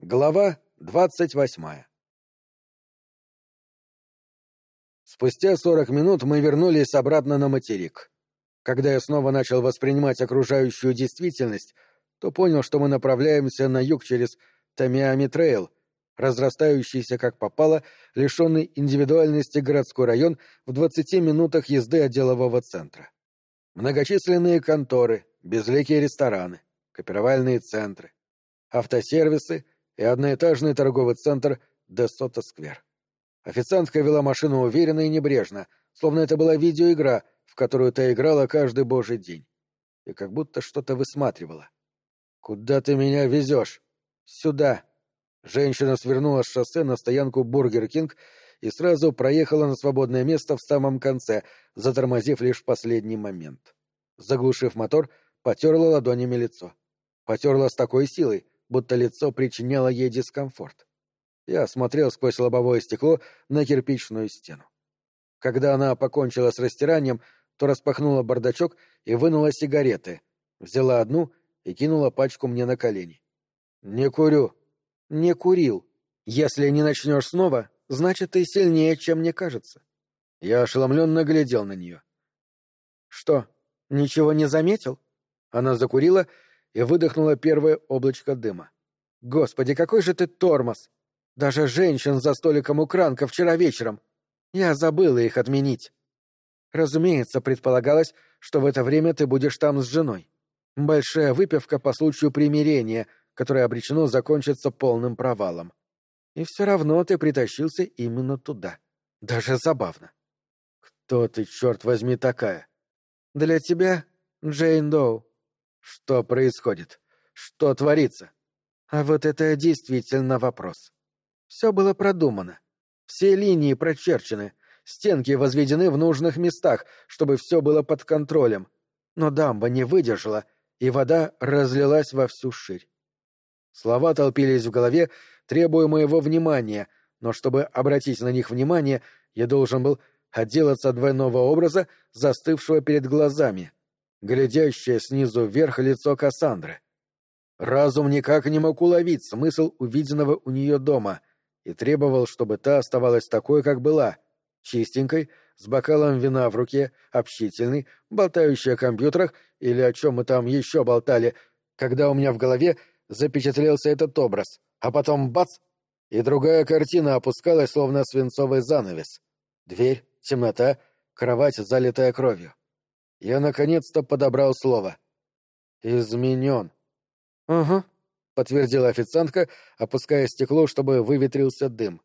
Глава двадцать восьмая Спустя сорок минут мы вернулись обратно на материк. Когда я снова начал воспринимать окружающую действительность, то понял, что мы направляемся на юг через Тамиами-Трейл, разрастающийся как попало, лишенный индивидуальности городской район в двадцати минутах езды от делового центра. Многочисленные конторы, безликие рестораны, копировальные центры, автосервисы — и одноэтажный торговый центр Десота Сквер. Официантка вела машину уверенно и небрежно, словно это была видеоигра, в которую та играла каждый божий день. И как будто что-то высматривала. «Куда ты меня везешь?» «Сюда». Женщина свернула с шоссе на стоянку Бургер Кинг и сразу проехала на свободное место в самом конце, затормозив лишь в последний момент. Заглушив мотор, потерла ладонями лицо. Потерла с такой силой, будто лицо причиняло ей дискомфорт. Я смотрел сквозь лобовое стекло на кирпичную стену. Когда она покончила с растиранием, то распахнула бардачок и вынула сигареты, взяла одну и кинула пачку мне на колени. «Не курю». «Не курил. Если не начнешь снова, значит, ты сильнее, чем мне кажется». Я ошеломленно глядел на нее. «Что, ничего не заметил?» Она закурила и выдохнула первое облачко дыма. «Господи, какой же ты тормоз! Даже женщин за столиком у Кранка вчера вечером! Я забыла их отменить!» «Разумеется, предполагалось, что в это время ты будешь там с женой. Большая выпивка по случаю примирения, которое обречено закончиться полным провалом. И все равно ты притащился именно туда. Даже забавно. Кто ты, черт возьми, такая? Для тебя Джейн Доу. Что происходит? Что творится? А вот это действительно вопрос. Все было продумано. Все линии прочерчены, стенки возведены в нужных местах, чтобы все было под контролем. Но дамба не выдержала, и вода разлилась во всю ширь. Слова толпились в голове, требуя моего внимания, но чтобы обратить на них внимание, я должен был отделаться от двойного образа, застывшего перед глазами — глядящее снизу вверх лицо Кассандры. Разум никак не мог уловить смысл увиденного у нее дома и требовал, чтобы та оставалась такой, как была, чистенькой, с бокалом вина в руке, общительной, болтающей о компьютерах или о чем мы там еще болтали, когда у меня в голове запечатлелся этот образ, а потом бац! И другая картина опускалась, словно свинцовый занавес. Дверь, темнота, кровать, залитая кровью. Я наконец-то подобрал слово. «Изменен». «Угу», — подтвердила официантка, опуская стекло, чтобы выветрился дым.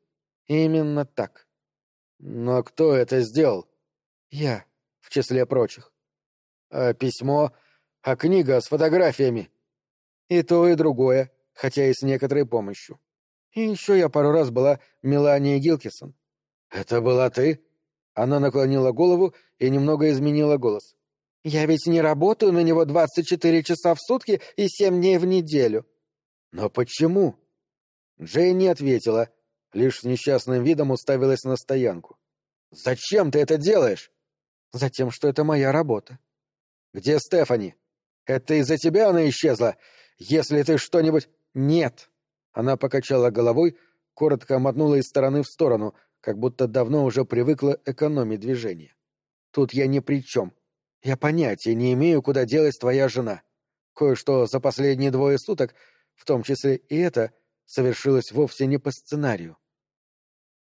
«Именно так». «Но кто это сделал?» «Я, в числе прочих». «А письмо? А книга с фотографиями?» «И то, и другое, хотя и с некоторой помощью. И еще я пару раз была Меланией Гилкисон». «Это была ты?» Она наклонила голову и немного изменила голос. Я ведь не работаю на него двадцать четыре часа в сутки и семь дней в неделю. Но почему? Джей не ответила, лишь с несчастным видом уставилась на стоянку. Зачем ты это делаешь? Затем, что это моя работа. Где Стефани? Это из-за тебя она исчезла? Если ты что-нибудь... Нет. Она покачала головой, коротко мотнула из стороны в сторону, как будто давно уже привыкла экономить движение. Тут я ни при чем. Я понятия не имею, куда делась твоя жена. Кое-что за последние двое суток, в том числе и это, совершилось вовсе не по сценарию.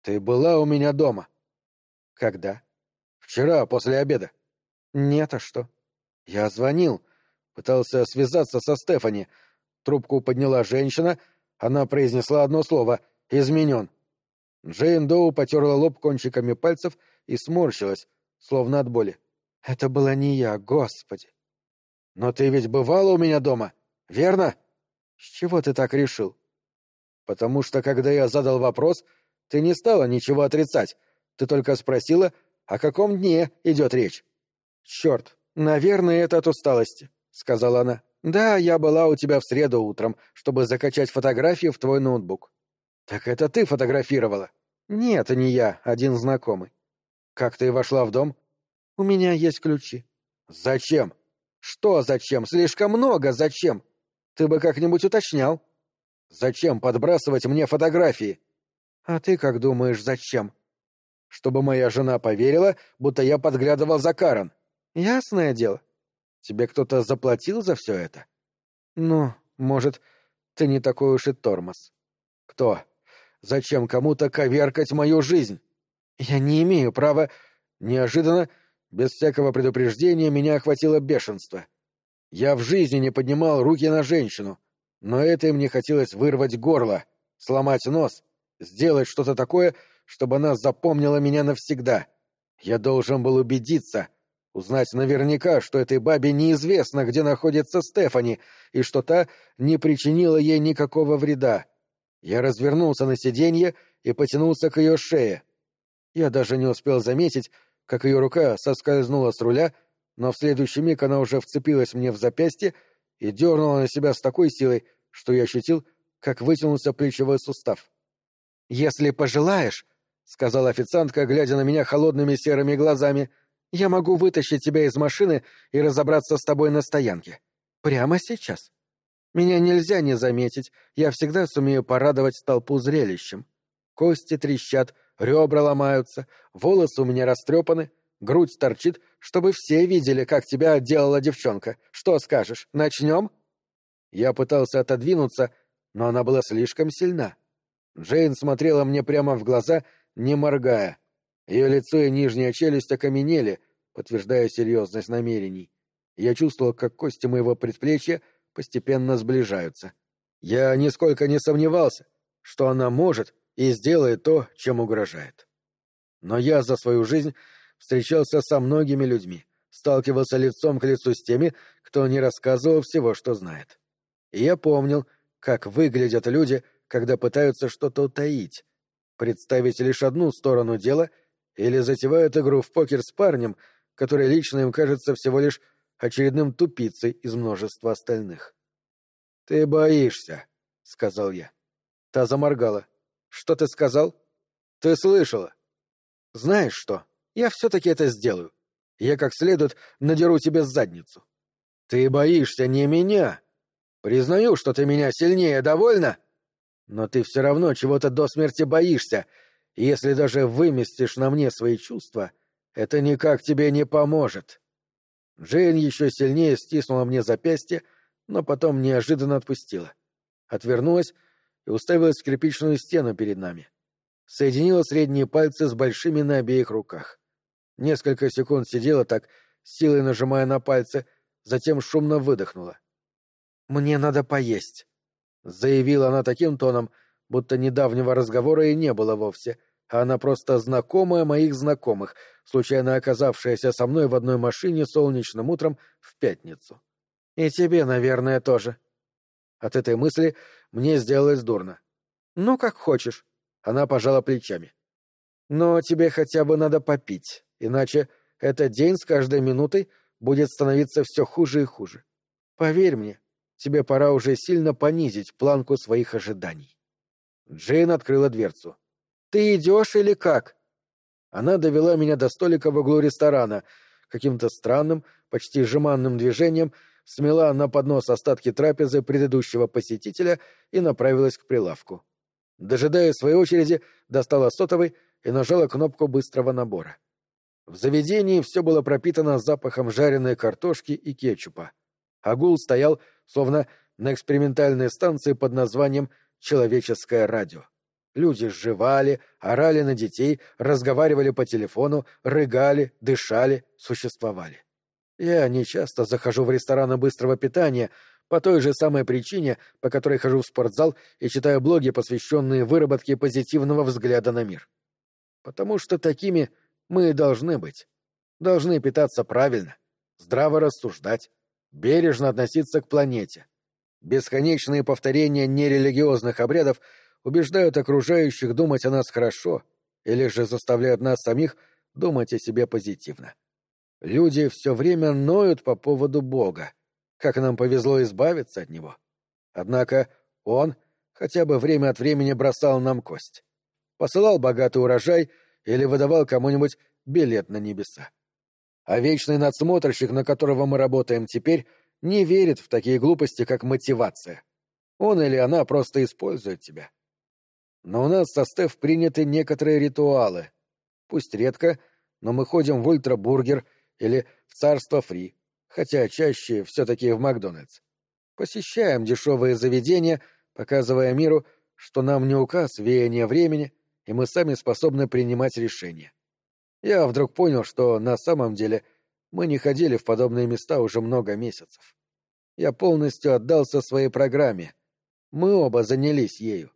Ты была у меня дома. Когда? Вчера, после обеда. Нет, а что? Я звонил, пытался связаться со Стефани. Трубку подняла женщина, она произнесла одно слово — «изменен». Джейн Доу потерла лоб кончиками пальцев и сморщилась, словно от боли. Это была не я, господи. Но ты ведь бывала у меня дома, верно? С чего ты так решил? Потому что, когда я задал вопрос, ты не стала ничего отрицать. Ты только спросила, о каком дне идет речь. Черт, наверное, это от усталости, сказала она. Да, я была у тебя в среду утром, чтобы закачать фотографию в твой ноутбук. Так это ты фотографировала? Нет, не я, один знакомый. Как ты вошла в дом? У меня есть ключи. Зачем? Что зачем? Слишком много зачем? Ты бы как-нибудь уточнял. Зачем подбрасывать мне фотографии? А ты как думаешь, зачем? Чтобы моя жена поверила, будто я подглядывал за Карен. Ясное дело. Тебе кто-то заплатил за все это? Ну, может, ты не такой уж и тормоз. Кто? Зачем кому-то коверкать мою жизнь? Я не имею права... Неожиданно, без всякого предупреждения, меня охватило бешенство. Я в жизни не поднимал руки на женщину, но этой мне хотелось вырвать горло, сломать нос, сделать что-то такое, чтобы она запомнила меня навсегда. Я должен был убедиться, узнать наверняка, что этой бабе неизвестно, где находится Стефани, и что та не причинила ей никакого вреда. Я развернулся на сиденье и потянулся к ее шее. Я даже не успел заметить, как ее рука соскользнула с руля, но в следующий миг она уже вцепилась мне в запястье и дернула на себя с такой силой, что я ощутил, как вытянулся плечевой сустав. «Если пожелаешь», — сказала официантка, глядя на меня холодными серыми глазами, — «я могу вытащить тебя из машины и разобраться с тобой на стоянке. Прямо сейчас». Меня нельзя не заметить, я всегда сумею порадовать толпу зрелищем. Кости трещат, ребра ломаются, волосы у меня растрепаны, грудь торчит, чтобы все видели, как тебя отделала девчонка. Что скажешь, начнем?» Я пытался отодвинуться, но она была слишком сильна. Джейн смотрела мне прямо в глаза, не моргая. Ее лицо и нижняя челюсть окаменели, подтверждая серьезность намерений. Я чувствовал, как кости моего предплечья — постепенно сближаются. Я нисколько не сомневался, что она может и сделает то, чем угрожает. Но я за свою жизнь встречался со многими людьми, сталкивался лицом к лицу с теми, кто не рассказывал всего, что знает. И я помнил, как выглядят люди, когда пытаются что-то утаить, представить лишь одну сторону дела или затевают игру в покер с парнем, который лично им кажется всего лишь очередным тупицей из множества остальных. «Ты боишься», — сказал я. Та заморгала. «Что ты сказал?» «Ты слышала?» «Знаешь что? Я все-таки это сделаю. Я как следует надеру тебе задницу». «Ты боишься не меня. Признаю, что ты меня сильнее, довольно?» «Но ты все равно чего-то до смерти боишься, и если даже выместишь на мне свои чувства, это никак тебе не поможет». Джейн еще сильнее стиснула мне запястье, но потом неожиданно отпустила. Отвернулась и уставилась в кирпичную стену перед нами. Соединила средние пальцы с большими на обеих руках. Несколько секунд сидела так, силой нажимая на пальцы, затем шумно выдохнула. «Мне надо поесть», — заявила она таким тоном, будто недавнего разговора и не было вовсе, а она просто знакомая моих знакомых, случайно оказавшаяся со мной в одной машине солнечным утром в пятницу. И тебе, наверное, тоже. От этой мысли мне сделалось дурно. Ну, как хочешь. Она пожала плечами. Но тебе хотя бы надо попить, иначе этот день с каждой минутой будет становиться все хуже и хуже. Поверь мне, тебе пора уже сильно понизить планку своих ожиданий. Джейн открыла дверцу. «Ты идешь или как?» Она довела меня до столика в углу ресторана, каким-то странным, почти жеманным движением смела на поднос остатки трапезы предыдущего посетителя и направилась к прилавку. Дожидая своей очереди, достала сотовый и нажала кнопку быстрого набора. В заведении все было пропитано запахом жареной картошки и кетчупа. Агул стоял, словно на экспериментальной станции под названием «Человеческое радио». Люди сживали, орали на детей, разговаривали по телефону, рыгали, дышали, существовали. Я не часто захожу в рестораны быстрого питания по той же самой причине, по которой хожу в спортзал и читаю блоги, посвященные выработке позитивного взгляда на мир. Потому что такими мы и должны быть. Должны питаться правильно, здраво рассуждать, бережно относиться к планете. Бесконечные повторения нерелигиозных обрядов — убеждают окружающих думать о нас хорошо или же заставляют нас самих думать о себе позитивно. Люди все время ноют по поводу Бога, как нам повезло избавиться от Него. Однако Он хотя бы время от времени бросал нам кость. Посылал богатый урожай или выдавал кому-нибудь билет на небеса. А вечный надсмотрщик, на которого мы работаем теперь, не верит в такие глупости, как мотивация. Он или она просто использует тебя. Но у нас со Стеф приняты некоторые ритуалы. Пусть редко, но мы ходим в Ультрабургер или в Царство Фри, хотя чаще все-таки в Макдональдс. Посещаем дешевые заведения, показывая миру, что нам не указ веяния времени, и мы сами способны принимать решения. Я вдруг понял, что на самом деле мы не ходили в подобные места уже много месяцев. Я полностью отдался своей программе. Мы оба занялись ею.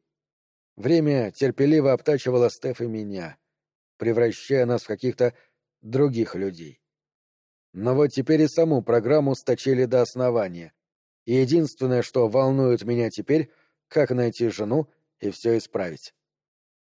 Время терпеливо обтачивало Стеф и меня, превращая нас в каких-то других людей. Но вот теперь и саму программу сточили до основания. И единственное, что волнует меня теперь, как найти жену и все исправить.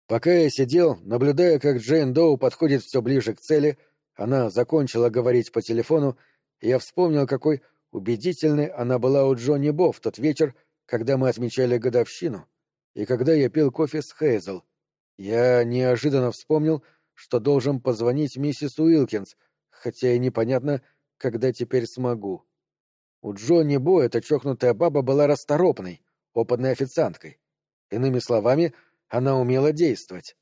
Пока я сидел, наблюдая, как Джейн Доу подходит все ближе к цели, она закончила говорить по телефону, я вспомнил, какой убедительной она была у Джонни Бо в тот вечер, когда мы отмечали годовщину, и когда я пил кофе с Хейзел. Я неожиданно вспомнил, что должен позвонить миссис Уилкинс, хотя и непонятно, когда теперь смогу. У Джонни Бо эта чокнутая баба была расторопной, опытной официанткой. Иными словами, она умела действовать.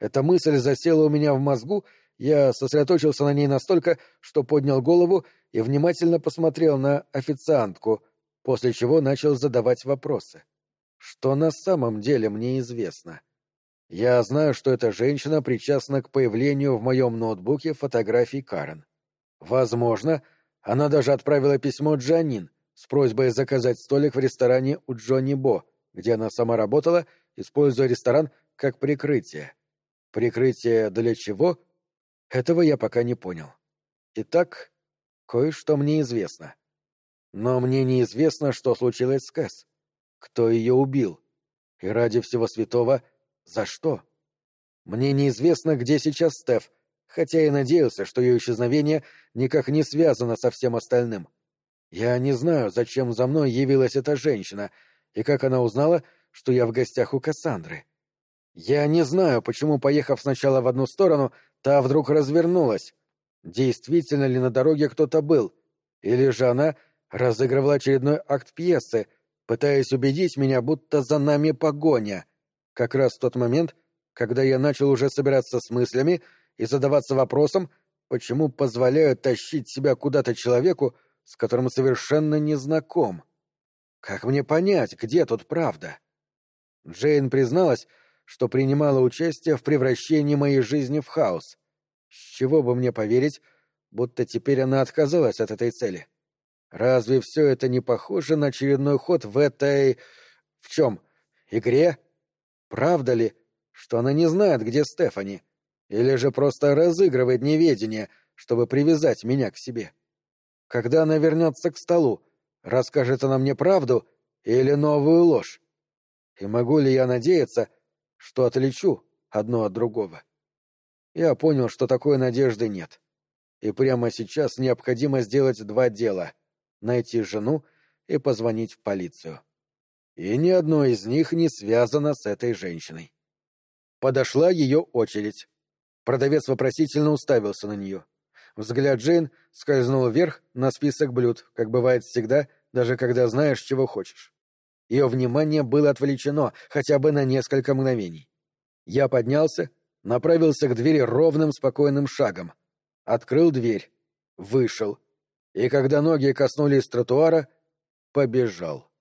Эта мысль засела у меня в мозгу, я сосредоточился на ней настолько, что поднял голову и внимательно посмотрел на официантку, после чего начал задавать вопросы. Что на самом деле мне известно? Я знаю, что эта женщина причастна к появлению в моем ноутбуке фотографий Карен. Возможно, она даже отправила письмо Джанин с просьбой заказать столик в ресторане у Джонни Бо, где она сама работала — используя ресторан как прикрытие. Прикрытие для чего? Этого я пока не понял. Итак, кое-что мне известно. Но мне неизвестно, что случилось с Кэс. Кто ее убил? И ради всего святого, за что? Мне неизвестно, где сейчас Стеф, хотя и надеялся, что ее исчезновение никак не связано со всем остальным. Я не знаю, зачем за мной явилась эта женщина, и как она узнала, что я в гостях у Кассандры. Я не знаю, почему, поехав сначала в одну сторону, та вдруг развернулась. Действительно ли на дороге кто-то был? Или же она разыгрывала очередной акт пьесы, пытаясь убедить меня, будто за нами погоня? Как раз в тот момент, когда я начал уже собираться с мыслями и задаваться вопросом, почему позволяют тащить себя куда-то человеку, с которым совершенно не знаком. Как мне понять, где тут правда? Джейн призналась, что принимала участие в превращении моей жизни в хаос. С чего бы мне поверить, будто теперь она отказалась от этой цели? Разве все это не похоже на очередной ход в этой... в чем? Игре? Правда ли, что она не знает, где Стефани? Или же просто разыгрывает неведение, чтобы привязать меня к себе? Когда она вернется к столу, расскажет она мне правду или новую ложь? И могу ли я надеяться, что отличу одно от другого? Я понял, что такой надежды нет. И прямо сейчас необходимо сделать два дела — найти жену и позвонить в полицию. И ни одно из них не связано с этой женщиной. Подошла ее очередь. Продавец вопросительно уставился на нее. Взгляд Джейн скользнул вверх на список блюд, как бывает всегда, даже когда знаешь, чего хочешь. Ее внимание было отвлечено хотя бы на несколько мгновений. Я поднялся, направился к двери ровным спокойным шагом. Открыл дверь. Вышел. И когда ноги коснулись тротуара, побежал.